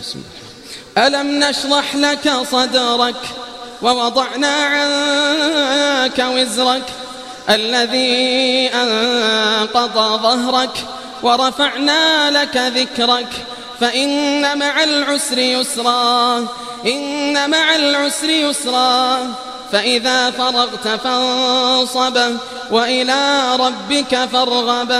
بسم الله. ألم نشرح لك صدرك ووضعنا عنك وزرك الذي أنقض ظهرك ورفعنا لك ذكرك. فإن مع العسر يسرا إن مع العسر يسرا. فإذا فرغت فانصب وإلى ربك فارغب.